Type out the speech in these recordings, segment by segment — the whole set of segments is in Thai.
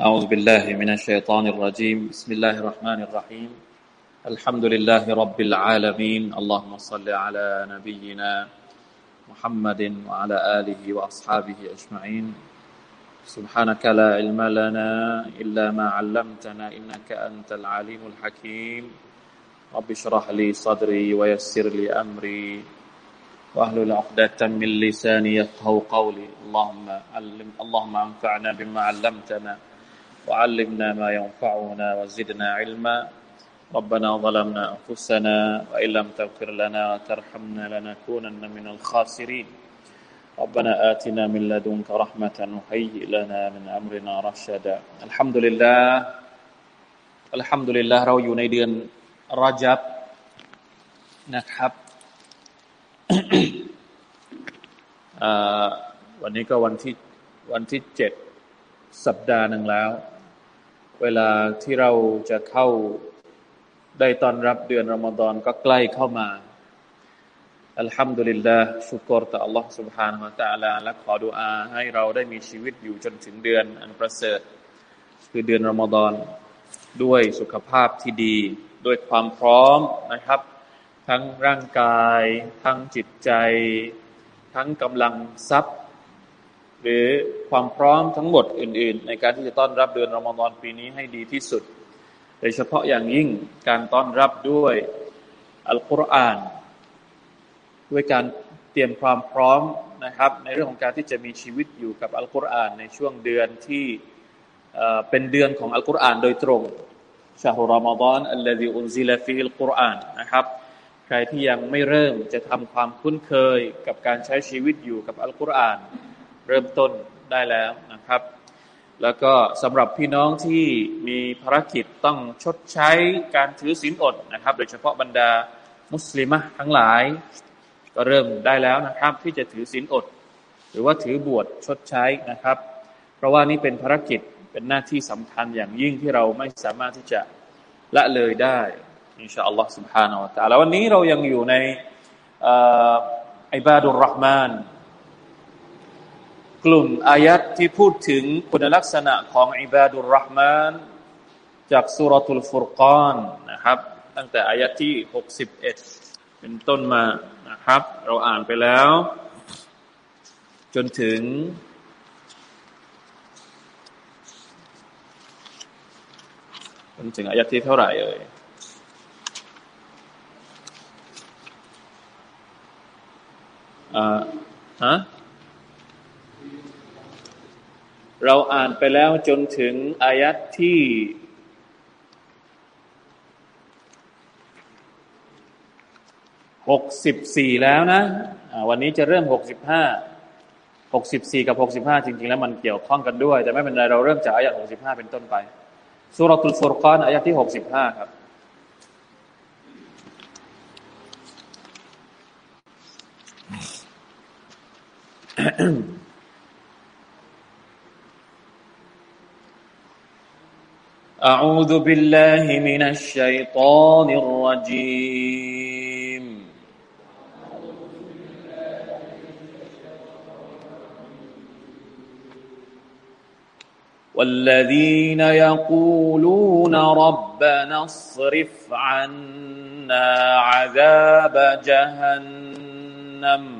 أعوذ بالله من الشيطان الرجيم. بسم الله الرحمن الرحيم. الحمد لله رب العالمين. اللهم صل على نبينا محمد وعلى آله وأصحابه أجمعين. سبحانك لا علم لنا إلا ما علمتنا إنك أنت العليم الحكيم. رب اشرح لي صدري ويسر لي أمري. واحلل عقدة من لساني يفقه قولي. اللهم علم اللهم انفعنا بما علمتنا. وعلمنا ما ينفعنا وزدنا علما ربنا ظلمنا أنفسنا وإن لم تغفر لنا وترحمنا لنكونن من الخاسرين ربنا آتنا من لدنك رحمة وهيئ لنا من أمرنا رشدا الحمد لله الحمد لله เราอยู่ในเดือนรอจับนะครับวันนี้ก็วันที่วันที่เจ็ดสัปดาห์หนึ่งแล้ว เวลาที่เราจะเข้าได้ตอนรับเดือนรอมฎอนก็ใกล้เข้ามา อัลฮัมดุลิลลาห์ชุกรต่อ Allah سبحانه และ تعالى และขอดุอาให้เราได้มีชีวิตอยู่จนถึงเดือนอันประเสริฐคือเดือนรอมฎอนด้วยสุขภาพที่ดี ด้วยความพร้อมนะครับ ทั้งร่างกาย ทั้งจิตใจ ทั้งกำลังทรัพย์ หรือความพร้อมทั้งหมดอื่น ๆ ในการที่จะต้อนรับเดือนรอมฎอนปีนี้ให้ดีที่สุด โดยเฉพาะอย่างยิ่งการต้อนรับด้วยอัลกุรอาน ด้วยการเตรียมความพร้อมนะครับ ในเรื่องของการที่จะมีชีวิตอยู่กับอัลกุรอานในช่วงเดือนที่เป็นเดือนของอัลกุรอานโดยตรงชาฮุรอมฎอนอัลลอฮิอุนซิลฟิลกุรอานนะครับ ใครที่ยังไม่เริ่มจะทำความคุ้นเคยกับการใช้ชีวิตอยู่กับอัลกุรอาน เริ่มต้นได้แล้วนะครับแล้วก็สำหรับพี่น้องที่มีภารกิจต้องชดใช้การถือศีลอดนะครับ โดยเฉพาะบรรดามุสลิมทั้งหลาย ก็เริ่มได้แล้วนะครับ ที่จะถือศีลอด หรือว่าถือบวชชดใช้นะครับ เพราะว่านี่เป็นภารกิจเป็นหน้าที่สำคัญอย่างยิ่งที่เราไม่สามารถที่จะละเลยได้อินชาอัลลอฮ์ سبحانه และ تعالى วันนี้เรายังอยู่ในอิบาดุลรห์มาน กลุ่มอายัดที่พูดถึงคุณลักษณะของอิบาดุลรหมานจากสุรทุลฟุรกานนะครับ ตั้งแต่อายัดที่หกสิบเอ็ดเป็นต้นมานะครับ เราอ่านไปแล้ว จนถึง จนถึงอายัดที่เท่าไหร่เอ่ยอ่าฮะ เราอ่านไปแล้วจนถึงอายัดที่หกสิบสี่แล้วนะวันนี้จะเริ่มหกสิบห้าหกสิบสี่กับหกสิบห้าจริง ๆ แล้วมันเกี่ยวข้องกันด้วย แต่ไม่เป็นไร เราเริ่มจากอายัดหกสิบห้าเป็นต้นไปสุรตุลฟุรกานอายัดที่หกสิบห้าครับ أعوذ بالله من الشيطان الرجيم. والذين يقولون ربنا اصرف عنا عذاب جهنم.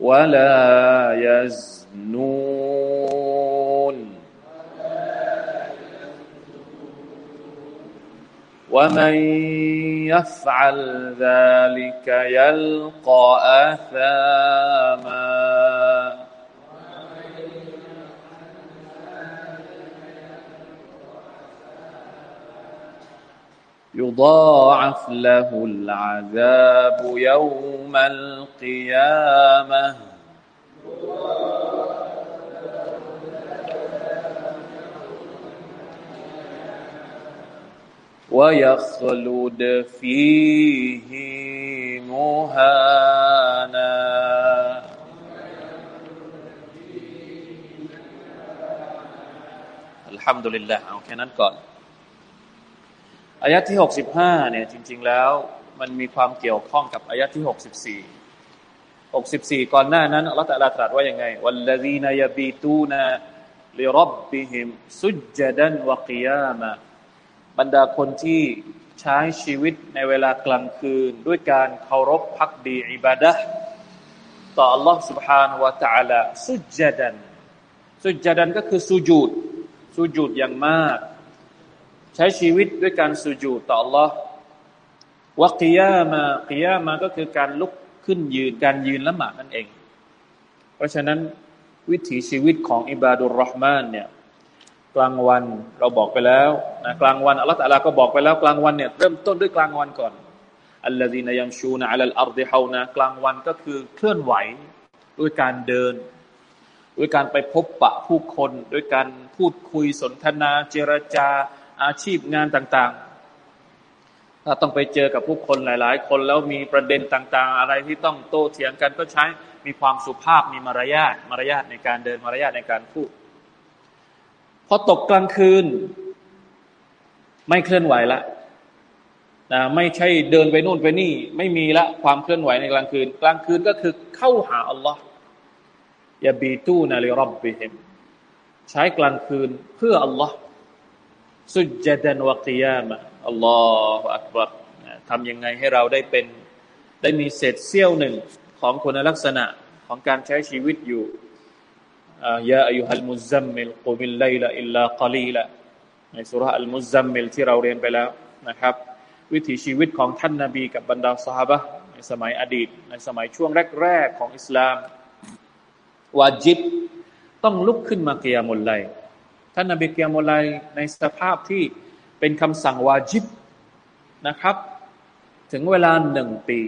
ولا يزنون. ومن يفعل ذلك يلقى أثاما. يضاعف له العذاب يوم القيامة. ويخلد فيه مهانا. الحمد لله. أو كان قال อนอายะที่หกสิบห้าเนี่ยจริง ๆ แล้ว มันมีความเกี่ยวข้องกับอายะที่หกสิบสี่หกสิบสี่ก่อนหน้านั้นอัลลอฮฺตรัสตรัสว่ายังไงวัลลดีนยบีตูนาลิรับบิฮิมสุจจดันวะกิยามะบรรดาคนที่ใช้ชีวิตในเวลากลางคืน ด้วยการเคารพพักดีอิบาดะต่อ Allah سبحانه และ تعالى สุจจดันสุจจดันก็คือสุญูดสุญูดอย่างมาก ใช้ชีวิตด้วยการสุญูต่อ Allah วะกิยามากิยามาก็คือการลุกขึ้นยืนการยืนละหมาดนั่นเอง เพราะฉะนั้นวิถีชีวิตของอิบาดุลรอห์มานเนี่ยกลางวันเราบอกไปแล้วนะกลางวันอัลลอฮฺตะลาก็บอกไปแล้วกลางวันเนี่ยเริ่มต้นด้วยกลางวันก่อนอัลลอฮีนายัมชูนะอัลลอัลดิฮาวนะกลางวันก็คือเคลื่อนไหวด้วยการเดิน ด้วยการไปพบปะผู้คน ด้วยการพูดคุยสนทนาเจรจา อาชีพงานต่างๆ ถ้าต้องไปเจอกับผู้คนหลาย ๆ คนแล้วมีประเด็นต่าง ๆ อะไรที่ต้องโต้เถียงกันก็ใช้มีความสุภาพมีมารยาทมารยาทในการเดินมารยาทในการพูดพอตกกลางคืน ไม่เคลื่อนไหวละนะไม่ใช่เดินไปนู่นไปนี่ ไม่มีละความเคลื่อนไหวในกลางคืน กลางคืนก็คือเข้าหาอัลลอฮ์ยาบีตูนาลิรับบิฮิมใช้กลางคืนเพื่ออัลลอฮ์ สุจดันวะกิยามะอัลลอฮฺอักบัรทำยังไงให้เราได้เป็น ได้มีเศษเสี้ยวหนึ่งของคุณลักษณะของการใช้ชีวิตอยู่يا أيها المزمل قم الليل إلا قليلاในสุราอัลมุซัมมิลที่เราเรียนไปแล้วนะครับ วิถีชีวิตของท่านนาบีกับบรรดาสหายในสมัยอดีต ในสมัยช่วงแรก ๆ ของอิสลามวาจิบต้องลุกขึ้นมาقيام الليل ท่านนบีقيام الليلในสภาพที่เป็นคำสั่งวาจิบนะครับ ถึงเวลาหนึ่งปี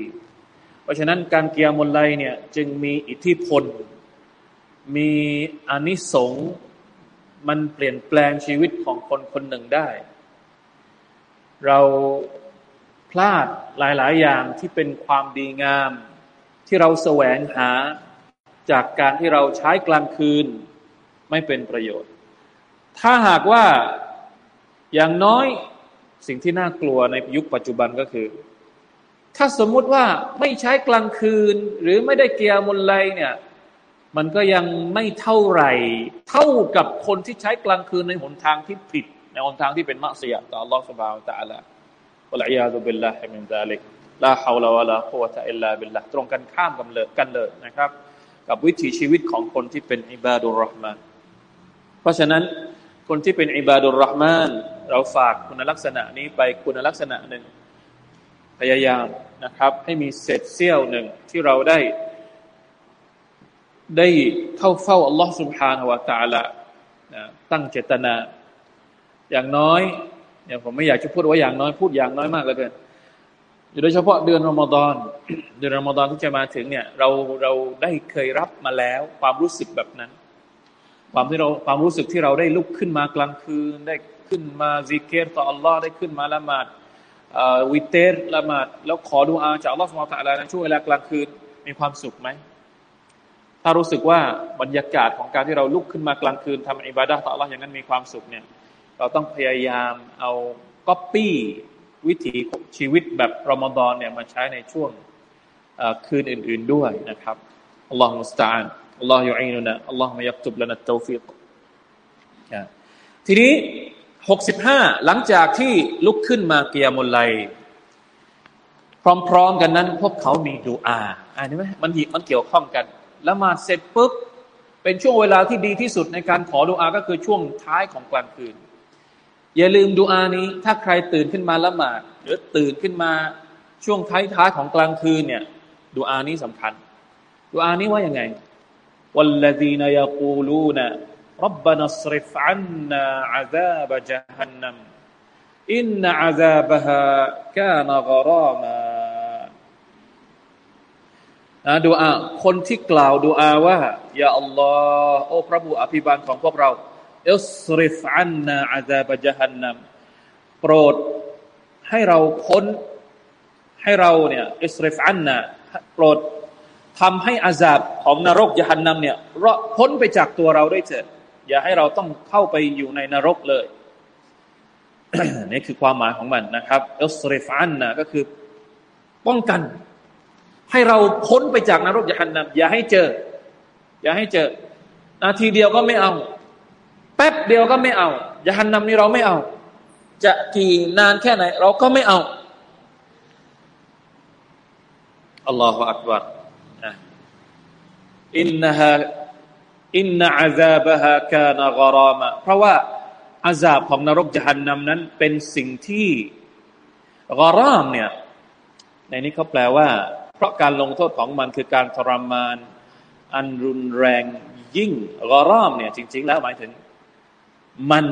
เพราะฉะนั้นการเกียมุลัยเนี่ยจึงมีอิทธิพล มีอนิสงส์มันเปลี่ยนแปลงชีวิตของคนคนหนึ่งได้ เราพลาดหลาย ๆ อย่างที่เป็นความดีงาม ที่เราแสวงหาจากการที่เราใช้กลางคืนไม่เป็นประโยชน์ ถ้าหากว่าอย่างน้อยสิ่งที่น่ากลัวในยุคปัจจุบันก็คือ ถ้าสมมุติว่าไม่ใช้กลางคืน หรือไม่ได้قيام الليلเนี่ย มันก็ยังไม่เท่าไหร่ เท่ากับคนที่ใช้กลางคืนในหนทางที่ผิด ในหนทางที่เป็นمعصيةต่ออัลลอฮฺسبحانه وتعالى والعياذ بالله من ذلك لا حول ولا قوة إلا باللهตรงกันข้ามกันเลยกันเลยนะครับ กับวิถีชีวิตของคนที่เป็นอิบาดุลรห์มานเพราะฉะนั้น คนที่เป็นอิบาดุลรหมาน เราฝากคุณลักษณะนี้ไปคุณลักษณะหนึ่ง พยายามนะครับ ให้มีเศษเสี้ยวหนึ่งที่เราได้ ได้เข้าเฝ้าอัลลอฮ์สุบฮานะวะตาละตั้งเจตนา อย่างน้อยเนี่ยผมไม่อยากจะพูดว่าอย่างน้อยพูดอย่างน้อยมากเลยเกินโดยเฉพาะเดือนรอมฎอนเดือนรอมฎอนที่จะมาถึงเนี่ย เราเราได้เคยรับมาแล้วความรู้สึกแบบนั้น ความที่เราความรู้สึกที่เราได้ลุกขึ้นมากลางคืน ได้ขึ้นมาซิกเกตต่ออัลลอฮ์ได้ขึ้นมาละหมาดวิเตอร์ละหมาดแล้วขอดูอาจากอัลลอฮ์สุบฮานะละในช่วงเวลากลางคืนมีความสุขไหมถ้ารู้สึกว่าบรรยากาศของการที่เราลุกขึ้นมากลางคืนทำอิบาดะต่ออัลลอฮ์อย่างนั้นมีความสุขเนี่ยเราต้องพยายามเอาก๊อปปี้วิถีชีวิตแบบรอมฎอนเนี่ยมาใช้ในช่วงคืนอื่น ๆด้วยนะครับอัลลอฮฺมุสตาอัน อัลลอฮฺยูอีนุนะอัลลอฮฺมายักตุบลนะตฟิกทีนี้หกสิบห้าหลังจากที่ลุกขึ้นมาเกียมุลไลพร้อมๆกันนั้น พวกเขามีดูอาอ่านไหมมันมันเกี่ยวข้องกันละหมาดเสร็จปุ๊บเป็นช่วงเวลาที่ดีที่สุดในการขอดูอาก็คือช่วงท้ายของกลางคืน อย่าลืมดูอานี้ ถ้าใครตื่นขึ้นมาละหมาดหรือตื่นขึ้นมาช่วงท้ายๆของกลางคืนเนี่ยดูอานี้สำคัญดูอานี้ว่าอยังไง والذين يقولون ربنا اصرف عنا عذاب جهنم إن عذابها كان غراما นะดูอาคนที่กล่าวดูอาว่าอย่าอัลลอฮ์โอ้พระผู้อภิบาลของพวกเราอิสริฟอันนาอาซาบจฮันนัมโปรดให้เราพ้นให้เราเนี่ยอิสริฟอันนาโปรด ทำให้อาซาบของนรกยฮันนัมเนี่ยรอดพ้นไปจากตัวเราได้เถิดอย่าให้เราต้องเข้าไปอยู่ในนรกเลยนี่คือความหมายของมันนะครับอิสริฟอันนาก็คือป้องกัน ให้เราพ้นไปจากนรกยฮันนัมอย่าให้เจอ อย่าให้เจอ นาทีเดียวก็ไม่เอา แป๊บเดียวก็ไม่เอายหันนำนี่เราไม่เอา จะกี่นานแค่ไหน เราก็ไม่เอาอัลลอฮฺอักบาร อินนฮะอินนอาซาบฮะกานกรามะเพราะว่าอาซาบของนรกจหันนำนั้น เป็นสิ่งที่กรามเนี่ย ในนี้เขาแปลว่า เพราะการลงโทษของมันคือการทรมาน อันรุนแรงยิ่งกรามเนี่ย จริง ๆ แล้วหมายถึง มัน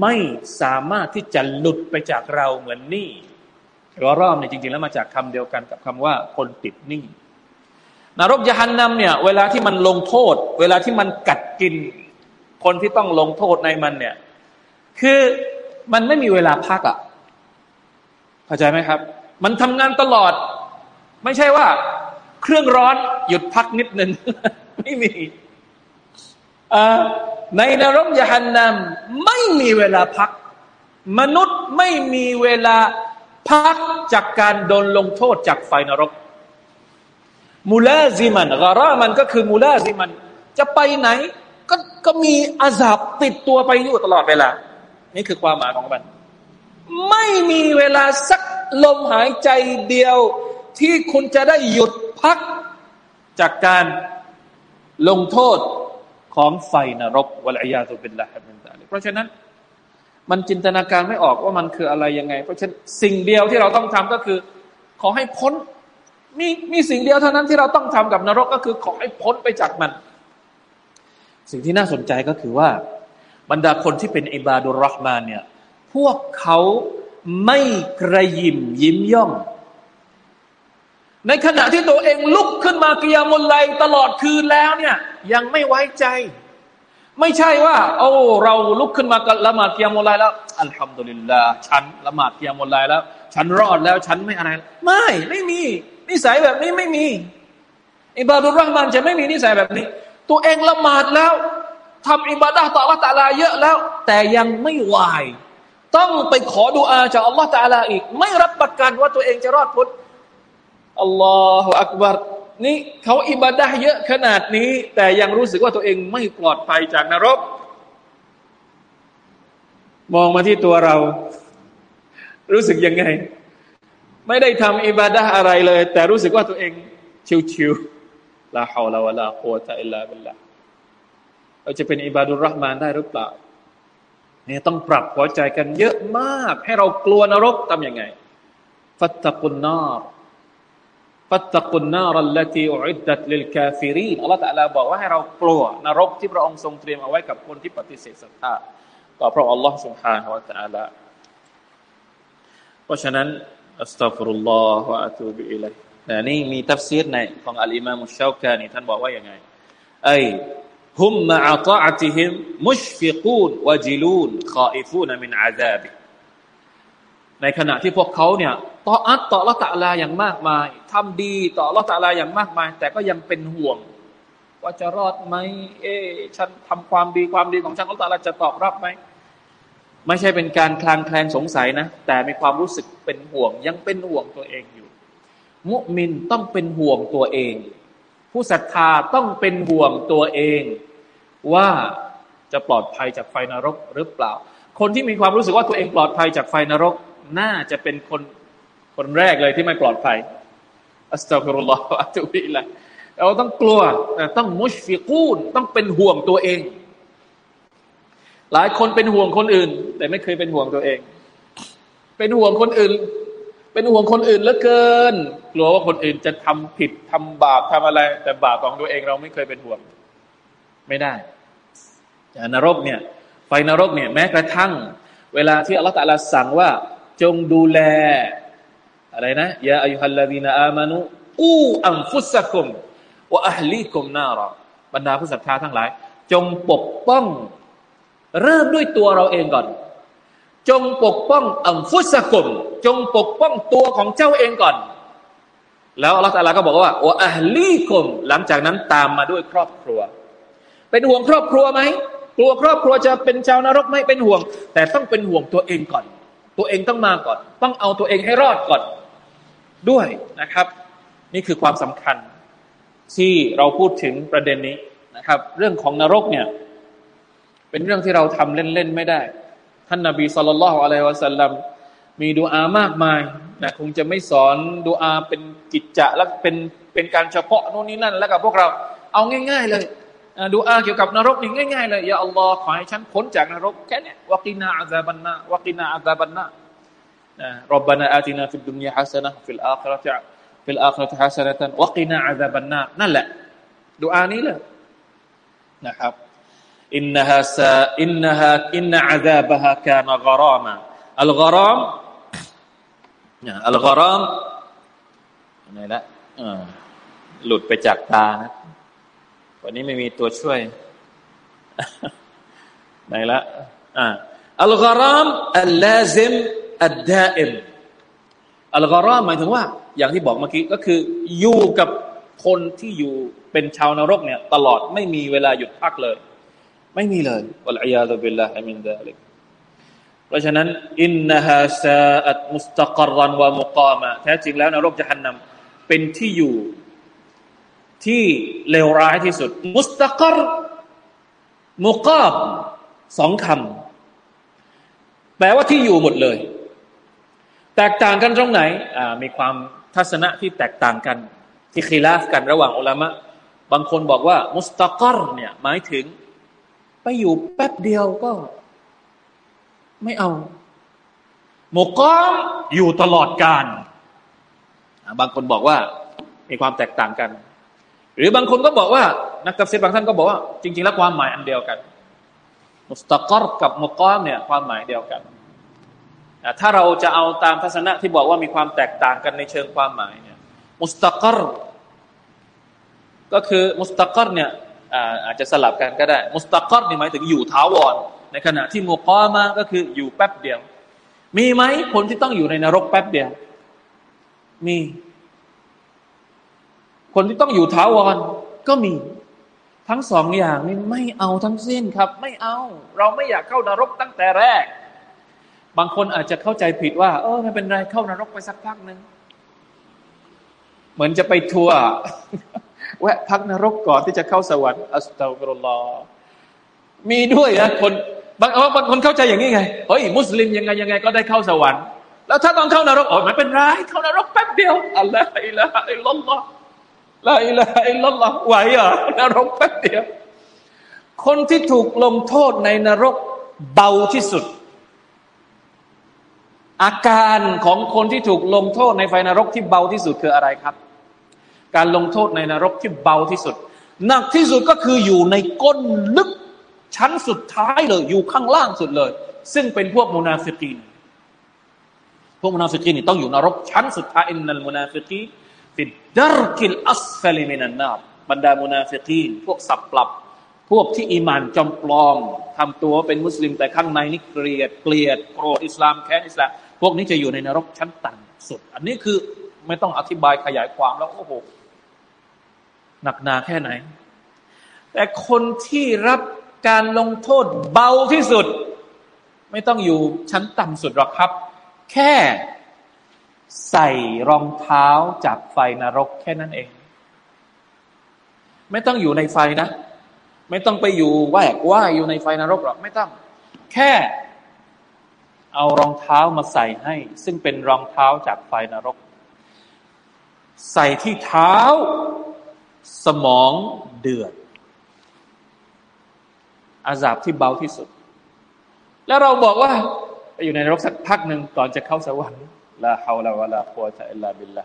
ไม่สามารถที่จะหลุดไปจากเราเหมือนนี้รอรอบเนี่ยจริง ๆ แล้วมาจากคำเดียวกันกับคำว่าคนติดหนี้ นรกยานนำเนี่ย เวลาที่มันลงโทษ เวลาที่มันกัดกิน คนที่ต้องลงโทษในมันเนี่ย คือมันไม่มีเวลาพักอะ่ะเข้าใจไหมครับ มันทำงานตลอด ไม่ใช่ว่า เครื่องร้อนหยุดพักนิดนึง ไม่มีในนรกยหันนำไม่มีเวลาพัก มนุษย์ไม่มีเวลาพักจากการโดนลงโทษจากไฟนรก มูลาซิมันกรามันก็คือมูลาซิมัน จะไปไหน ก็ก็มีอาซาบติดตัวไปอยู่ตลอดเวลา นี่คือความหมายของมัน ไม่มีเวลาสักลมหายใจเดียว ที่คุณจะได้หยุดพักจากการลงโทษของไฟนรกวะลัยยาตุบิลลาฮิมินตาลิเพราะฉะนั้น มันจินตนาการไม่ออกว่ามันคืออะไรยังไง เพราะฉะนั้นสิ่งเดียวที่เราต้องทำก็คือ ขอให้พ้น มีมีสิ่งเดียวเท่านั้นที่เราต้องทำกับนรกก็คือขอให้พ้นไปจากมัน สิ่งที่น่าสนใจก็คือว่า บรรดาคนที่เป็นอิบาดุรอฮ์มานเนี่ยพวกเขาไม่กระยิมยิ้มย่อง ในขณะที่ตัวเองลุกขึ้นมาเกิยมุลไลตลอดคืนแล้วเนี่ยยังไม่ไว้ใจ ไม่ใช่ว่า โอ้เราลุกขึ้นมาละหมาดกิยมุลไลแล้วอัลฮัมดุลิลลาห์ฉันละหมาดกิยมุลไลแล้ว ฉันรอดแล้วฉันไม่อะไร ไม่ไม่มี นิสัยแบบนี้ไม่มี อิบาดุลรห์มานจะไม่มีนิสัยแบบนี้ ตัวเองละหมาดแล้วทำอิบาดะต่อลลอฮฺตาลาเยอะแล้ว แต่ยังไม่ไหวต้องไปขอดุอาจากอัลลอฮฺตาลาอีก ไม่รับประกันว่าตัวเองจะรอดพ้นอัลลอฮฺอักบารนี่เขาอิบาดะเยอะขนาดนี้ แต่ยังรู้สึกว่าตัวเองไม่ปลอดภัยจากนรก มองมาที่ตัวเรา รู้สึกยังไง ไม่ได้ทำอิบาดะอะไรเลย แต่รู้สึกว่าตัวเอง ชิวๆلا حول ولا قوة إلا باللهเราจะเป็นعباد الرحمنได้หรือเปล่าเนี่ยต้องปรับหัวใจกันเยอะมาก ให้เรากลัวนรกทำยังไง فاتقوا النار فاتقوا النار التي أعدت للكافرينอัลลอฮฺตะลาบอกว่าให้เรากลัวนรกที่พระองค์ทรงเตรียมเอาไว้กับคนที่ปฏิเสธศรัทธาต่อพระองค์อัลลอฮฺสุบฮานาวะตะลาเพราะฉะนั้น อัสตัฟรุลลอฮฺวะอะตูบิอิลัยนี่มีทัฟซีรในของอัลอิมามุชชาวกานี่ท่านบอกว่าอย่างไงไอ้ฮุมมาอัตอะติฮิมมุชฟิกูนวะจิลูนขออิฟูนมินอาซาบิในขณะที่พวกเขาเนี่ยต่ออัตต่อละตะลาอย่างมากมายทำดีต่อละตะลาอย่างมากมาย แต่ก็ยังเป็นห่วง ว่าจะรอดไหมเอ๊ฉันทำความดีความดีของฉันละตะลาจะตอบรับไหม ไม่ใช่เป็นการคลางแคลงสงสัยนะ แต่มีความรู้สึกเป็นห่วง ยังเป็นห่วงตัวเองอยู่ มุมินต้องเป็นห่วงตัวเอง ผู้ศรัทธาต้องเป็นห่วงตัวเอง ว่าจะปลอดภัยจากไฟนรกหรือเปล่า คนที่มีความรู้สึกว่าตัวเองปลอดภัยจากไฟนรก น่าจะเป็นคนคนแรกเลยที่ไม่ปลอดภัยأستغفر الله وأتوب إليهเราต้องกลัวต้องمشفقونต้องเป็นห่วงตัวเอง หลายคนเป็นห่วงคนอื่น แต่ไม่เคยเป็นห่วงตัวเอง เป็นห่วงคนอื่น เป็นห่วงคนอื่นเหลือเกิน กลัวว่าคนอื่นจะทำผิดทำบาปทำอะไร แต่บาปของตัวเองเราไม่เคยเป็นห่วง ไม่ได้นรกเนี่ยไฟนรกเนี่ยแม้กระทั่ง เวลาที่อัลลอฮฺตะลาสั่งว่า จงดูแล อะไรนะยาอายุฮัลลาดีนอามานุอูอัมฟุสกุมวะอัลลีกุมนารบรรดาผู้ศรัทธาทั้งหลาย จงปกป้อง เริ่มด้วยตัวเราเองก่อน จงปกป้องอัมฟุสกุม จงปกป้องตัวของเจ้าเองก่อน แล้วอัลลอฮฺก็บอกว่าว่าอัลลีกุม หลังจากนั้นตามมาด้วยครอบครัว เป็นห่วงครอบครัวไหมกลัวครอบครัวจะเป็นชาวนรกไหมเป็นห่วง แต่ต้องเป็นห่วงตัวเองก่อน ตัวเองต้องมาก่อน ต้องเอาตัวเองให้รอดก่อน ด้วยนะครับ นี่คือความสำคัญที่เราพูดถึงประเด็นนี้นะครับ เรื่องของนรกเนี่ย เป็นเรื่องที่เราทำเล่นๆไม่ได้ ท่านนาบีสุลต่านละฮ์อะลัยฮิวะสัลลัมมีดูอามากมายนะคงจะไม่สอนดูอาเป็นกิจจะแล้วเป็นเป็นการเฉพาะโน่นนี่นั่น แล้วกับพวกเราเอาง่าย ๆ เลยดูอาเกี่ยวกับนรกนี่ง่ายๆเลยيا اللهขอให้ฉันพ้นจากนรกแค่นี้وقنا عذاب النار وقنا عذاب النار ربنا آتنا في الدنيا حسنة في الآخرة في الآخرة حسنة وقنا عذاب النارนั่นแหละดูอานี้เลยนะครับ إن هذا إنها إن عذابها كان غراما الغرام الغرامไหนละหลุดไปจากตานะวันนี้ไม่มีตัวช่วยไหนละالغرام اللازم الدائم الغرامหมายถึงว่า อย่างที่บอกเมื่อกี้ก็คืออยู่กับคนที่อยู่เป็นชาวนรกเนี่ย ตลอดไม่มีเวลาหยุดพักเลย ไม่มีเลยوالعياذ بالله من ذلكเพราะฉะนั้นอินนาฮาซาอัตมุสตะกรันวะมุกามะแท้จริงแล้วนรกจะหันนำเป็นที่อยู่ที่เลวร้ายที่สุด มุสตะกรมุกามสองคำแปลว่าที่อยู่หมดเลย แตกต่างกันตรงไหนมีความทัศนะที่แตกต่างกัน ที่คีลาฟกันระหว่างอุลามะบางคนบอกว่า มุสตะกรเนี่ยหมายถึง อยู่แป๊บเดียวก็ ไม่เอาหมกก้อมอยู่ตลอดกาลบางคนบอกว่ามีความแตกต่างกัน หรือบางคนก็บอกว่า นักตัฟซีบางท่านก็บอกว่า จริง ๆ แล้วความหมายอันเดียวกันมุสตะกรกับมุกอมเนี่ยความหมายเดียวกันถ้าเราจะเอาตามทัศนะที่บอกว่ามีความแตกต่างกันในเชิงความหมายเนี่ยมุสตะกรก็คือมุสตะกรเนี่ย อาจจะสลับกันก็ได้ มุสตะกรนี่หมายถึงอยู่ท้าวร ในขณะที่มุกอมาก็คืออยู่แป๊บเดียว มีไหมคนที่ต้องอยู่ในนรกแป๊บเดียว มี คนที่ต้องอยู่ท้าวรก็มี ทั้งสองอย่างนี่ไม่เอาทั้งสิ้นครับ ไม่เอา เราไม่อยากเข้านรกตั้งแต่แรก บางคนอาจจะเข้าใจผิดว่า เออไม่เป็นไรเข้านรกไปสักพักหนึ่งเหมือนจะไปทัวร์ แวะพักนรกก่อนที่จะเข้าสวรรค์أستغفر اللهมีด้วยนะคนบางบางคนเข้าใจอย่างนี้ไงเฮ้ยมุสลิมยังไงยังไงก็ได้เข้าสวรรค์ แล้วถ้าต้องเข้านรกอ๋อไม่เป็นไรเข้านรกแป๊บเดียวلا إله إلا الله لا إله إلا اللهไหวเหรอนรกแป๊บเดียว คนที่ถูกลงโทษในนรกเบาที่สุด อาการของคนที่ถูกลงโทษในไฟนรกที่เบาที่สุดคืออะไรครับ การลงโทษในนรกที่เบาที่สุด หนักที่สุดก็คืออยู่ในก้นลึกชั้นสุดท้ายเลย อยู่ข้างล่างสุดเลย ซึ่งเป็นพวกมุนาฟิกีนพวกมุนาฟิกีนนี่ต้องอยู่นรกชั้นสุดท้ายإن المنافقين في الدرك الأسفل من النارบรรดามุนาฟิกีนพวกสับปลับ พวกที่อีมานจอมปลอมทำตัวเป็นมุสลิมแต่ข้างในนี่เกลียด เกลียดโกรธอิสลามแค้นอิสลามพวกนี้จะอยู่ในนรกชั้นต่ำสุด อันนี้คือไม่ต้องอธิบายขยายความแล้วโอ้โห หนักหนาแค่ไหน แต่คนที่รับการลงโทษเบาที่สุด ไม่ต้องอยู่ชั้นต่ำสุดหรอกครับ แค่ใส่รองเท้าจากไฟนรกแค่นั้นเอง ไม่ต้องอยู่ในไฟนะ ไม่ต้องไปอยู่แวกว่ายอยู่ในไฟนรกหรอกไม่ต้อง แค่ เอารองเท้ามาใส่ให้ ซึ่งเป็นรองเท้าจากไฟนรก ใส่ที่เท้า สมองเดือด อาซาบที่เบาที่สุด แล้วเราบอกว่าไปอยู่ในนรกสักพักหนึ่งก่อนจะเข้าสวรรค์ลาฮาวลาวะลาควะตะอิลลาบิลละ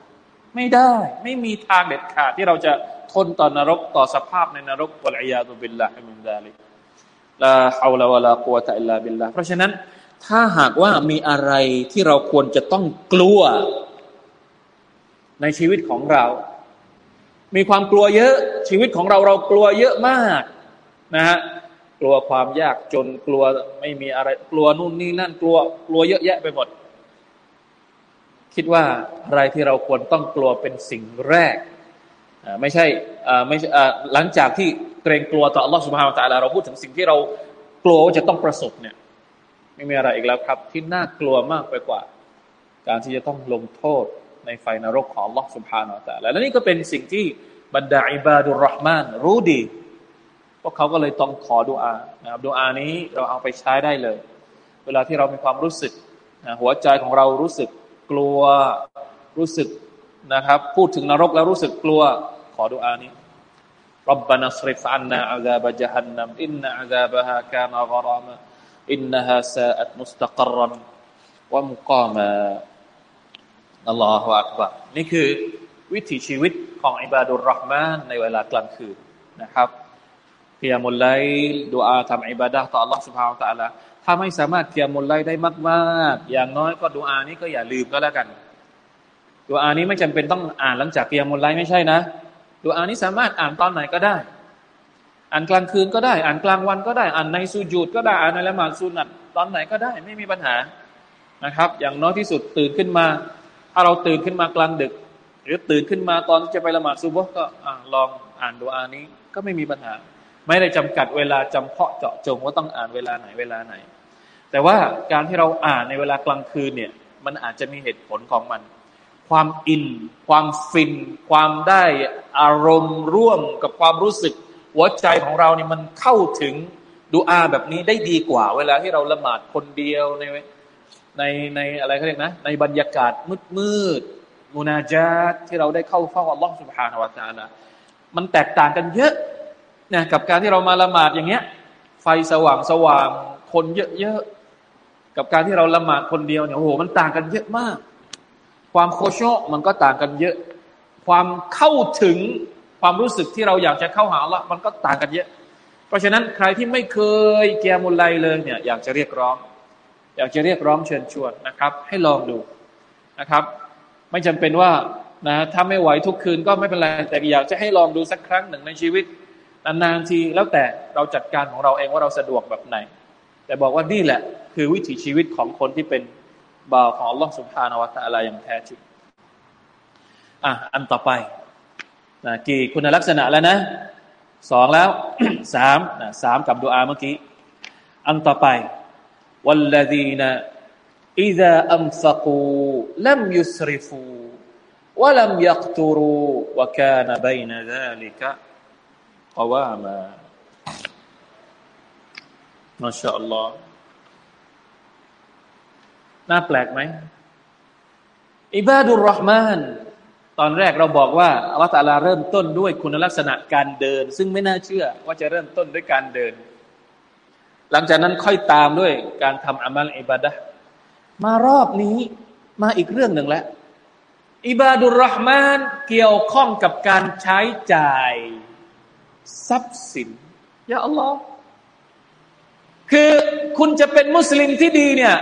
ไม่ได้ ไม่มีทางเด็ดขาดที่เราจะทนต่อนรกต่อสภาพในนรกวะลัยยาตุบิลละฮิมินดาลิลาฮาวลาวะลาควะตะอิลลาบิลละเพราะฉะนั้น ถ้าหากว่ามีอะไรที่เราควรจะต้องกลัว ในชีวิตของเรา มีความกลัวเยอะชีวิตของเราเรากลัวเยอะมากนะฮะกลัวความยากจนกลัวไม่มีอะไรกลัวนู่นนี่นั่นกลัวกลัวเยอะแยะไปหมด คิดว่าอะไรที่เราควรต้องกลัวเป็นสิ่งแรกไม่ใช่ไม่หลังจากที่เกรงกลัวต่ออัลลอฮฺสุบฮานา Wa Taala เราพูดถึงสิ่งที่เรากลัวว่าจะต้องประสบเนี่ยไม่มีอะไรอีกแล้วครับ ที่น่ากลัวมากไปกว่า การที่จะต้องลงโทษ ในไฟนรกของ Allah سبحانه และ تعالى และนี่ก็เป็นสิ่งที่บรรดาอิบาดุลรห์มานรู้ดีพวกเขาก็เลยต้องขอดุอานะครับดุอานี้เราเอาไปใช้ได้เลย เวลาที่เรามีความรู้สึกหัวใจของเรารู้สึกกลัวรู้สึกนะครับ พูดถึงนรกแล้วรู้สึกกลัวขอดุอานี้ ربنا اصرف عنا عذاب جهنم إن عذابها كان غراما إنها ساءت مستقرا ومقاما อั ลลอฮฺอักบะนี่คือวิถีชีวิตของอิบาดุลรห์มานในเวลากลางคืนนะครับเกียมุลไลดูอาทำอิบาดะต่อ Allah سبحانه และ تعالى ถ้าไม่สามารถเกียมุลไลได้มากๆ อย่างน้อยก็ดูอานี้ก็อย่าลืมก็แล้วกันดูอานี้ไม่จำเป็นต้องอ่านหลังจากเกียมุลไลไม่ใช่นะดูอานี้สามารถอ่านตอนไหนก็ได้อ่านกลางคืนก็ได้ อ่านกลางวันก็ได้ อ่านในสุญูดก็ได้ อ่านในละหมาดสุนัตตอนไหนก็ได้ ไม่มีปัญหา นะครับ อย่างน้อยที่สุดตื่นขึ้นมา ถ้าเราตื่นขึ้นมากลางดึก หรือตื่นขึ้นมาตอนจะไปละหมาดซุบฮ์ก็ลองอ่านดูอานี้ก็ไม่มีปัญหา ไม่ได้จำกัดเวลาจำเพาะเจาะจงว่าต้องอ่านเวลาไหนเวลาไหน แต่ว่าการที่เราอ่านในเวลากลางคืนเนี่ยมันอาจจะมีเหตุผลของมัน ความอิน ความฟิน ความได้อารมณ์ร่วมกับความรู้สึก หัวใจของเราเนี่ยมันเข้าถึงดูอาแบบนี้ได้ดีกว่า เวลาที่เราละหมาดคนเดียวใน ในในอะไรเขาเรียกนะ ในบรรยากาศมืดมืดมูนาจาที่เราได้เข้าเฝ้าอัลลอฮฺสุบฮานาวะตาละมันแตกต่างกันเยอะนะกับการที่เรามาละหมาดอย่างเงี้ย ไฟสว่างสว่างคนเยอะๆกับการที่เราละหมาดคนเดียวเนี่ยโอ้โหมันต่างกันเยอะมาก ความโคชอมันก็ต่างกันเยอะ ความเข้าถึงความรู้สึกที่เราอยากจะเข้าหาละมันก็ต่างกันเยอะ เพราะฉะนั้นใครที่ไม่เคยเกียมุลไลเลยเนี่ยอยากจะเรียกร้อง อยากจะเรียกร้องเชิญชวนนะครับ ให้ลองดูนะครับ ไม่จำเป็นว่านะถ้าไม่ไหวทุกคืนก็ไม่เป็นไรแต่อยากจะให้ลองดูสักครั้งหนึ่งในชีวิตนานๆทีแล้วแต่เราจัดการของเราเองว่าเราสะดวกแบบไหน แต่บอกว่านี่แหละ คือวิถีชีวิตของคนที่เป็นบ่าวของอัลลอฮฺสุบฮานาวะตะอะไรอย่างแท้จริงอะอันต่อไปนะกี่คุณลักษณะแล้วนะสองแล้วสามนะสามกับดูอาเมื่อกี้ อันต่อไป والذين إذا أنفقوا لم يسرفوا ولم يقتروا وكان بين ذلك قواما ما شاء الله น่าแปลกไหมอิบาดุลรห์มานตอนแรกเราบอกว่าอัลลอฮฺตาลาเริ่มต้นด้วยคุณลักษณะการเดิน ซึ่งไม่น่าเชื่อ ว่าจะเริ่มต้นด้วยการเดิน หลังจากนั้นค่อยตามด้วยการทำอามัลอิบาดะมารอบนี้มาอีกเรื่องหนึ่งแล้วอิบาดุลรห์มานเกี่ยวข้องกับการใช้จ่าย ทรัพย์สินยาอัลลอฮ์คือคุณจะเป็นมุสลิมที่ดีเนี่ย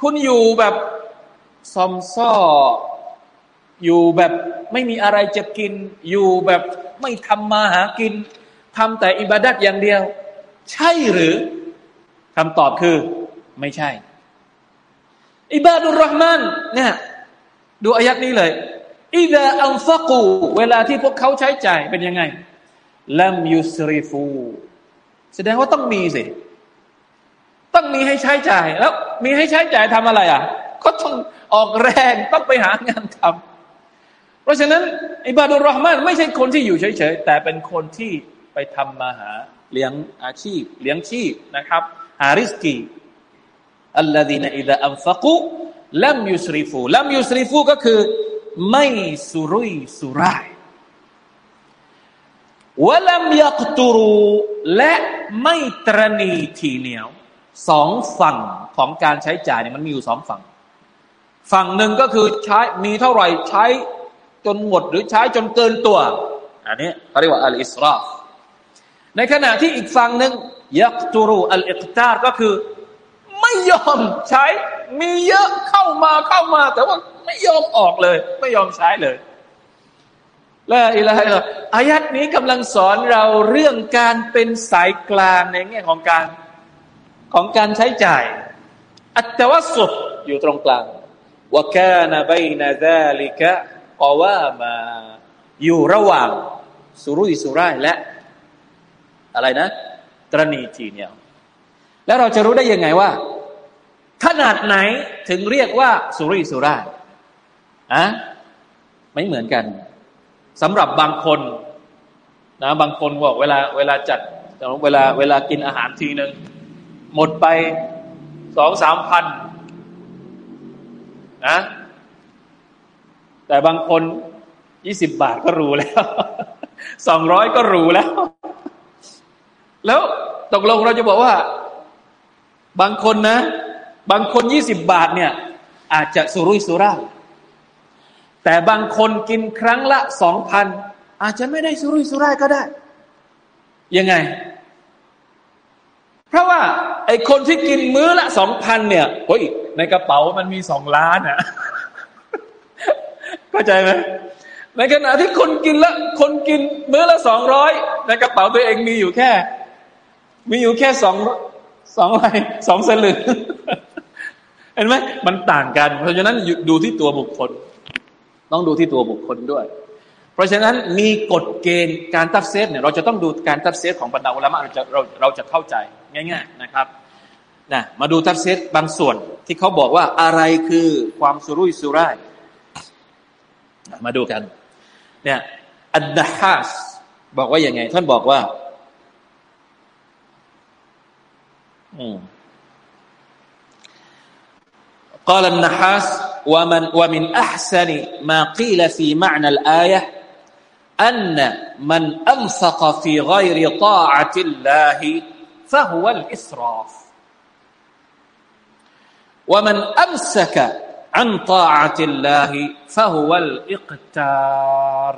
คุณอยู่แบบซอมซ่อ อยู่แบบไม่มีอะไรจะกิน อยู่แบบไม่ทำมาหากินทำแต่อิบาดัตอย่างเดียว ใช่หรือคำตอบคือ ไม่ใช่ อิบาดุลรห์มานเนี่ยดูอายัดนี้เลยอิดะอัลฟะกูเวลาที่พวกเขาใช้จ่ายเป็นยังไงลัมยุสริฟู แสดงว่าต้องมีสิ ต้องมีให้ใช้จ่าย แล้ว มีให้ใช้จ่ายทำอะไรอะ ก็ต้องออกแรงต้องไปหางานทำเพราะฉะนั้น อิบาดุลรห์มานไม่ใช่คนที่อยู่เฉยๆ แต่เป็นคนที่ไปทำมาหา เลี้ยงอาชีพ เลี้ยงชีพนะครับหาริสกีอัลลอฮีนอิดะอัลฟะกุลัมยุสริฟูลัมยุสริฟูก็คือไม่สุรุยสุร่ายวลัมยักตุรูและไม่ตรณีทีเหนียวสองฝั่งของการใช้จ่ายเนี่ยมันมีอยู่สองฝั่ง ฝั่งหนึ่งก็คือใช้มีเท่าไหร่ใช้จนหมดหรือใช้จนเกินตัว อันนี้เขาเรียกว่าอัลอิสราฟ ในขณะที่อีกฝั่งหนึ่งยักตุรูอัลอิกตาร์ก็คือ ไม่ยอมใช้ มีเยอะเข้ามาเข้ามา แต่ว่าไม่ยอมออกเลย ไม่ยอมใช้เลยละอิละอิละอายัดนี้กำลังสอนเราเรื่องการเป็นสายกลางในแง่ของการของการใช้จ่าย อัตวสุดอยู่ตรงกลางว่าแค่นบนาซาลิกะกว่ามาอยู่ระหว่างสุรุยสุร่ายและ อะไรนะ ตรณีทีเนี่ยแล้วเราจะรู้ได้ยังไงว่า ขนาดไหนถึงเรียกว่าสุริสุร่ายอะไม่เหมือนกันสำหรับบางคนนะบางคนบอกเวลาเวลาจัดเวลาเวลากินอาหารทีหนึ่งหมดไปสองสามพันนะ แต่บางคนยี่สิบบาทก็รู้แล้วสองร้อยก็รู้แล้ว แล้วตกลงเราจะบอกว่า บางคนนะ บางคนยี่สิบบาทเนี่ย อาจจะสุรุ่ยสุร่ายแต่บางคนกินครั้งละสองพันอาจจะไม่ได้สุรุ่ยสุร่ายก็ได้ ยังไง เพราะว่า ไอคนที่กินมื้อละสองพันเนี่ยโอ้ยในกระเป๋ามันมีสองล้านอะเข้าใจไหมในขณะที่คนกินละ คนกินมื้อละสองร้อยในกระเป๋าตัวเองมีอยู่แค่ มีอยู่แค่สองสองอะไรสองสลึงเห็นไหมมันต่างกัน เพราะฉะนั้นดูที่ตัวบุคคล ต้องดูที่ตัวบุคคลด้วย เพราะฉะนั้นมีกฎเกณฑ์การตัฟซีรเนี่ยเราจะต้องดูการตัฟซีรของบรรดาอุลามะเราจะเราเราจะเข้าใจง่าย ๆนะครับนะมาดูตัฟซีรบางส่วนที่เขาบอกว่าอะไรคือความสุรุ่ยสุร่ายมาดูกันเนี่ยอัดดะฮัสบอกว่าอย่างไง ท่านบอกว่า อืม قال النحاس ومن ومن أحسن ما قيل في معنى الآية أن من أنفق في غير طاعة الله فهو الإسراف ومن أمسك عن طاعة الله فهو الإقتار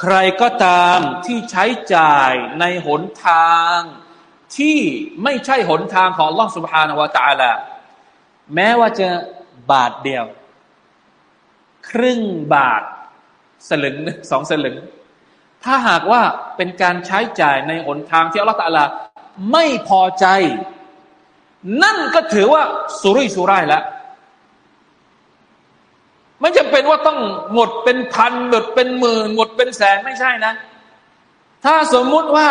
ใครก็ตามที่ใช้จ่ายในหนทาง ที่ไม่ใช่หนทางของล่องสุภานวตาละแม้ว่าจะบาทเดียว ครึ่งบาทสลึงสองสลึง ถ้าหากว่าเป็นการใช้จ่ายในหนทางที่อัลลอฮฺตาลาไม่พอใจ นั่นก็ถือว่าสุรุ่ยสุร่ายแล้วไม่จำเป็นว่าต้องหมดเป็นพันหมดเป็นหมื่นหมดเป็นแสนไม่ใช่นะ ถ้าสมมุติว่า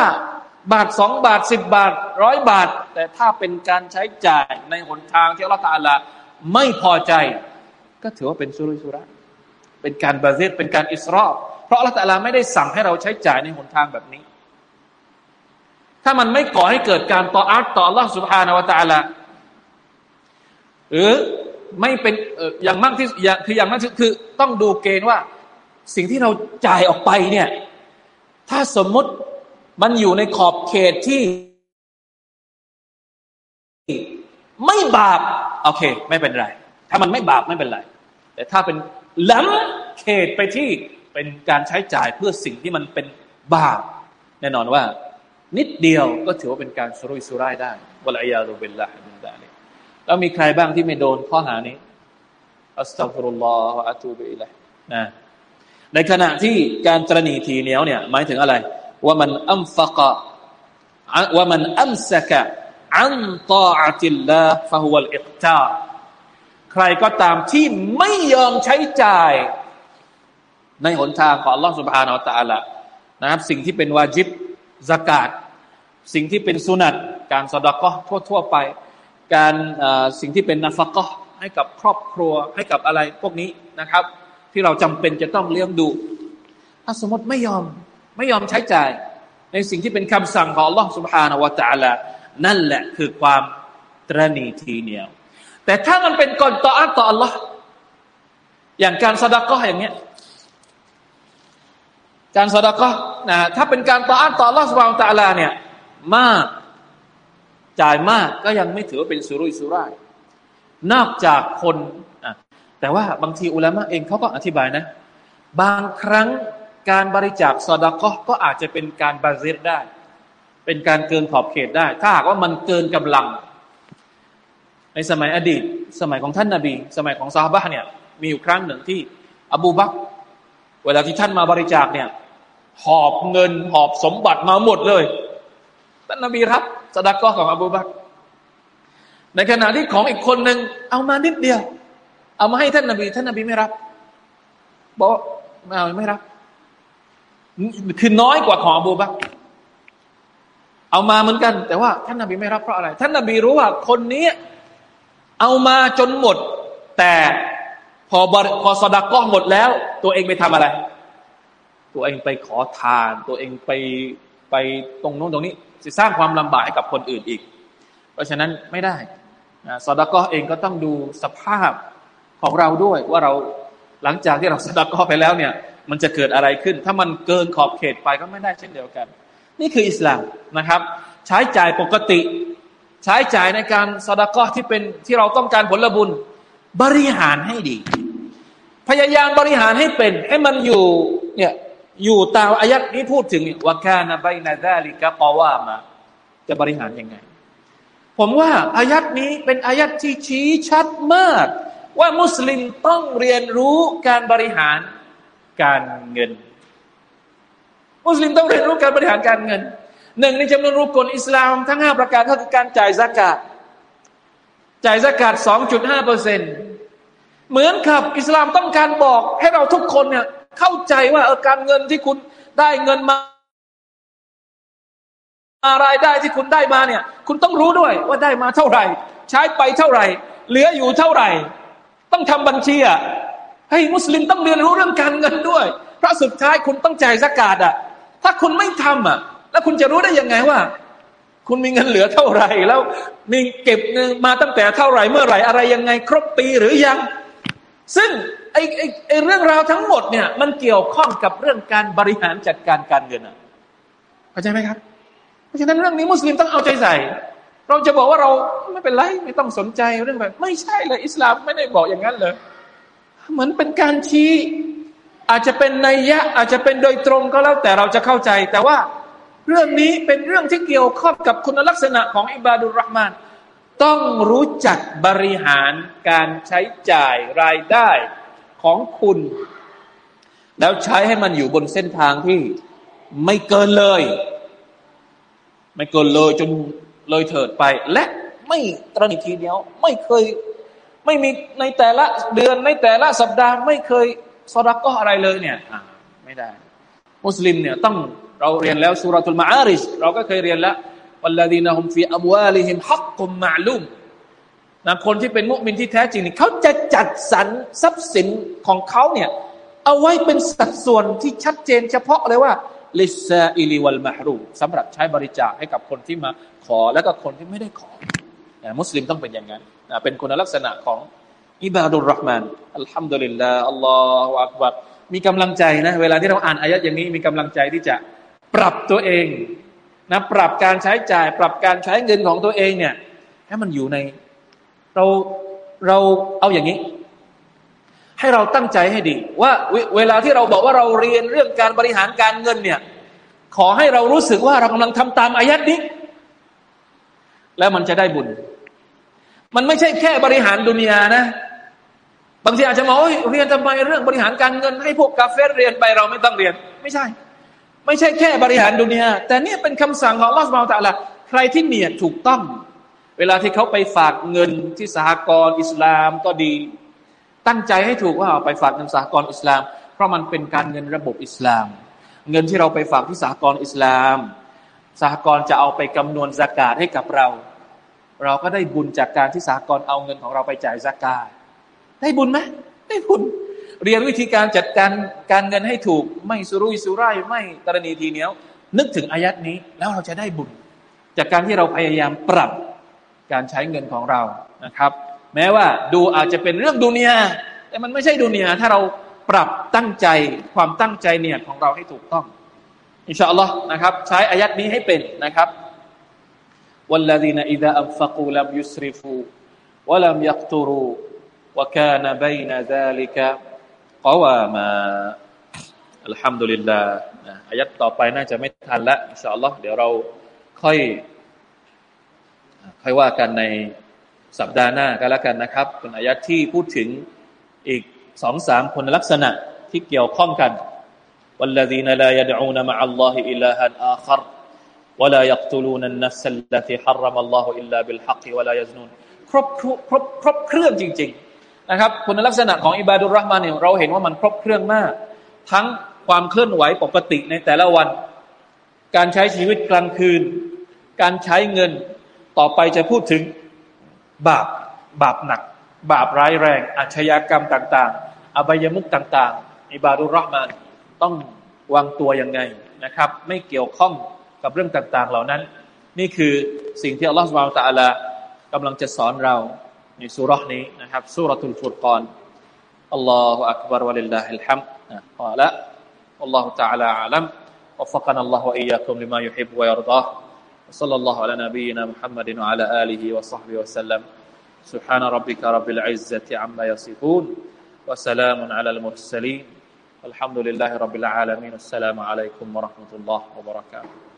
บาทสองบาทสิบบาทร้อยบาท แต่ถ้าเป็นการใช้จ่ายในหนทางที่อัลลอฮฺตาลาไม่พอใจ ก็ถือว่าเป็นสุรุยสุระเป็นการบาเซตเป็นการอิสรอเพราะอัลลอฮฺตาลาไม่ได้สั่งให้เราใช้จ่ายในหนทางแบบนี้ ถ้ามันไม่ก่อให้เกิดการต่ออาร์ตต่ออัลลอฮฺสุบฮานาวะตาลาหรือไม่เป็นอย่างมากที่คืออย่างมากคือต้องดูเกณฑ์ว่าสิ่งที่เราจ่ายออกไปเนี่ยถ้าสมมติ มันอยู่ในขอบเขตที่ไม่บาป โอเค ไม่เป็นไร ถ้ามันไม่บาปไม่เป็นไร แต่ถ้าเป็นล้ำเขตไปที่เป็นการใช้จ่ายเพื่อสิ่งที่มันเป็นบาป แน่นอนว่า นิดเดียวก็ถือว่าเป็นการสุรุ่ยสุร่ายได้والعياذ بالله من ذلكแล้วมีใครบ้างที่ไม่โดนข้อหานี้أستغفر الله وأتوب إليهนะในขณะที่การตระหนี่ถี่เหนียวเนี่ย หมายถึงอะไร ومن أنفق ومن أمسك عن طاعة الله فهو الإقتارใครก็ตามที่ไม่ยอมใช้จ่าย ในหนทางของ Allah Subhanahu Wa Taala นะครับ สิ่งที่เป็นวาจิบสกาดสิ่งที่เป็นสุนัตการสดกะทั่วๆไป การสิ่งที่เป็นนาฟกะให้กับครอบครัวให้กับอะไรพวกนี้นะครับ ที่เราจำเป็นจะต้องเลี้ยงดู ถ้าสมมติไม่ยอม ไม่ยอมใช้จ่าย ในสิ่งที่เป็นคำสั่งของ Allah سبحانه และ تعالى นั่นแหละคือความตรณีทีเหนียว แต่ถ้ามันเป็นก่อนต่ออัตต่อ Allah อย่างการสดก็อย่างเงี้ยการสดก็นะถ้าเป็นการต่ออัตต่อ Allah สุบานตะลาเนี่ยมากจ่ายมากก็ยังไม่ถือว่าเป็นสุรุ่ยสุร่ายนอกจากคนอ่ะแต่ว่าบางทีอุลามะเองเขาก็อธิบายนะ บางครั้ง การบริจาคสดก็ก็อาจจะเป็นการบาซิรได้ เป็นการเกินขอบเขตได้ ถ้าหากว่ามันเกินกำลัง ในสมัยอดีต สมัยของท่านนาบี สมัยของซาฮาบะเนี่ย มีอยู่ครั้งหนึ่งที่ อบูบักเวลาที่ท่านมาบริจาคเนี่ย หอบเงินหอบสมบัติมาหมดเลย ท่านนาบีรับสดากอของอบูบักในขณะที่ของอีกคนหนึ่งเอามานิดเดียว เอามาให้ท่านนาบี ท่านนาบีไม่รับ บอกไม่เอาไม่รับ คือน้อยกว่าของอบูบักเอามาเหมือนกัน แต่ว่าท่านนาบีไม่รับเพราะอะไร ท่านนาบีรู้ว่าคนนี้เอามาจนหมด แต่พอบพอสดากอหมดแล้ว ตัวเองไปทำอะไร ตัวเองไปขอทาน ตัวเองไปไปตรงโน้นตรงนี้จะสร้างความลำบากให้กับคนอื่นอีก เพราะฉะนั้นไม่ได้สอดกอเองก็ต้องดูสภาพของเราด้วย ว่าเราหลังจากที่เราสอดกอไปแล้วเนี่ย มันจะเกิดอะไรขึ้น ถ้ามันเกินขอบเขตไปก็ไม่ได้เช่นเดียวกัน นี่คืออิสลามนะครับ ใช้จ่ายปกติ ใช้จ่ายในการสอดกอที่เป็นที่เราต้องการผลบุญบริหารให้ดี พยายามบริหารให้เป็น ให้มันอยู่เนี่ยอยู่ตามอายัดนี้พูดถึงว่าคานาไบนาซาลิกะปอว่ามา จะบริหารยังไง ผมว่าอายัดนี้เป็นอายัดที่ชี้ชัดมาก ว่ามุสลิมต้องเรียนรู้การบริหาร การเงิน มุสลิมต้องเรียนรู้การบริหารการเงินหนึ่งในจำนวนรุกลอิสลามทั้งห้าประการก็คือการจ่ายสกาดจ่ายสกาดสองจุดห้าเปอร์เซ็นเหมือนกับอิสลามต้องการบอกให้เราทุกคนเนี่ยเข้าใจว่าเออการเงินที่คุณได้เงินมารายได้ที่คุณได้มาเนี่ย คุณต้องรู้ด้วยว่าได้มาเท่าไหร่ ใช้ไปเท่าไหร่ เหลืออยู่เท่าไหร่ ต้องทำบัญชีอะ ให้มุสลิมต้องเรียนรู้เรื่องการเงินด้วย เพราะสุดท้ายคุณต้องจ่ายสกาดอะ ถ้าคุณไม่ทำอะ แล้วคุณจะรู้ได้ยังไงว่า คุณมีเงินเหลือเท่าไหร่ แล้วมีเก็บเงินมาตั้งแต่เท่าไหร่เมื่อไหร่อะไรยังไง ครบปีหรือยัง ซึ่งไอ้ไอ้ไอ้เรื่องราวทั้งหมดเนี่ย มันเกี่ยวข้องกับเรื่องการบริหารจัดการการเงินอะเข้าใจไหมครับ เพราะฉะนั้นเรื่องนี้มุสลิมต้องเอาใจใส่ เราจะบอกว่าเราไม่เป็นไรไม่ต้องสนใจเรื่องแบบไม่ใช่เลยอิสลามไม่ได้บอกอย่างนั้นเลย เหมือนเป็นการชี้อาจจะเป็นนัยยะอาจจะเป็นโดยตรงก็แล้วแต่เราจะเข้าใจ แต่ว่าเรื่องนี้เป็นเรื่องที่เกี่ยวข้องกับคุณลักษณะของอิบาดุลรหมานต้องรู้จักบริหารการใช้จ่ายรายได้ของคุณ แล้วใช้ให้มันอยู่บนเส้นทางที่ไม่เกินเลย ไม่เกินเลยจนเลยเถิดไป และไม่ตรณีทีเดียว ไม่เคย ไม่มีในแต่ละเดือนในแต่ละสัปดาห์ไม่เคยสดักก็อะไรเลยเนี่ยไม่ได้ มุสลิมเนี่ยต้องเราเรียนแล้วสุรทูลมาอาริชเราก็เคยเรียนแล้ววัลลดีนะฮุมฟีอับวาลิฮิมฮักกุมมาลุมนะคนที่เป็นมุสลิมที่แท้จริงนี่เขาจะจัดสรรทรัพย์สินของเขาเนี่ยเอาไว้เป็นสัดส่วนที่ชัดเจนเฉพาะเลยว่าลิซาอิลิวัลมาฮรูสำหรับใช้บริจาคให้กับคนที่มาขอและก็คนที่ไม่ได้ขอ มุสลิมต้องเป็นอย่างนั้น เป็นคุณลักษณะของอิบาดุลรห์มานอัลฮัมดุลิลลาห์อัลลอฮฺอักบัรมีกำลังใจนะ เวลาที่เราอ่านอายะอย่างนี้มีกำลังใจที่จะปรับตัวเองนะปรับการใช้จ่าย ปรับการใช้เงินของตัวเองเนี่ยให้มันอยู่ใน เราเราเอาอย่างนี้ ให้เราตั้งใจให้ดี ว่าเวลาที่เราบอกว่าเราเรียนเรื่องการบริหารการเงินเนี่ย ขอให้เรารู้สึกว่าเรากำลังทำตามอายัดนี้ แล้วมันจะได้บุญ มันไม่ใช่แค่บริหารดุนยานะ บางทีอาจจะมองเรียนทำไมเรื่องบริหารการเงินให้พวกกาเฟรเรียนไปเราไม่ต้องเรียน ไม่ใช่ ไม่ใช่แค่บริหารดุนยาแต่นี่เป็นคำสั่งของลอสมาตาละใครที่เนียดถูกต้อง เวลาที่เขาไปฝากเงินที่สหกรณ์อิสลามก็ดี ตั้งใจให้ถูกว่าเอาไปฝากเงินสหกรณ์อิสลาม เพราะมันเป็นการเงินระบบอิสลาม เงินที่เราไปฝากที่สหกรณ์อิสลามสหกรณ์จะเอาไปคำนวณสกาดให้กับเรา เราก็ได้บุญจากการที่สหกรณ์เอาเงินของเราไปจ่ายสกาได้บุญไหมได้บุญ เรียนวิธีการจัดการการเงินให้ถูก ไม่สุรุ่ยสุร่ายไม่ตรณีทีเหนียว นึกถึงอายัดนี้แล้วเราจะได้บุญ จากการที่เราพยายามปรับการใช้เงินของเรานะครับ แม้ว่าดูอาจจะเป็นเรื่องดุนยาแต่มันไม่ใช่ดุนยาถ้าเราปรับตั้งใจความตั้งใจเนี่ยของเราให้ถูกต้อง อินชาอัลลอฮ์นะครับ ใช้อายัดนี้ให้เป็นนะครับ والذين إذا أنفقوا لم يسرفوا ولم يقتروا وكان بين ذلك قواما الحمد لله อายัดต่อไปน่าจะไม่ทันละอินชาอัลลอฮ์เดี๋ยวเราค่อยค่อยว่ากันในสัปดาห์หน้ากันแล้วกันนะครับเป็นอายัดที่พูดถึงอีกสองสามคุณลักษณะที่เกี่ยวข้องกัน والذين لا يدعون مع الله إلها آخر ولا يقتلون النفس التي حرم الله إلا بالحق ولا يزنون ครบครบครบครบเครื่องจริงๆนะครับคุณลักษณะของอิบาดุลรห์มานเนี่ยเราเห็นว่ามันครบเครื่องมาก ทั้งความเคลื่อนไหวปกติในแต่ละวัน การใช้ชีวิตกลางคืน การใช้เงินต่อไปจะพูดถึงบาปบาปหนักบาปร้ายแรงอาชญากรรมต่างๆ อบายมุกต่างๆ อิบารุรห์มานต้องวางตัวยังไงนะครับ ไม่เกี่ยวข้อง กับเรื่องต่างๆ เหล่านั้น นี่คือสิ่งที่อัลลอฮฺสุบานตะอัลากำลังจะสอนเราในสุรษนี้นะครับสุรทุลฟุรกานอัลลอฮฺอักบารวะลิลลาฮิลฮัมพอละอัลลอฮฺ تعالى أعلم وفقنا الله وإياكم لما يحب ويرضاه وصلى الله على نبينا محمد وعلى آله وصحبه وسلم سبحان ربك رب العزة عما يصفون وسلام على المرسلين الحمد لله رب العالمين السلام عليكم ورحمة الله وبركاته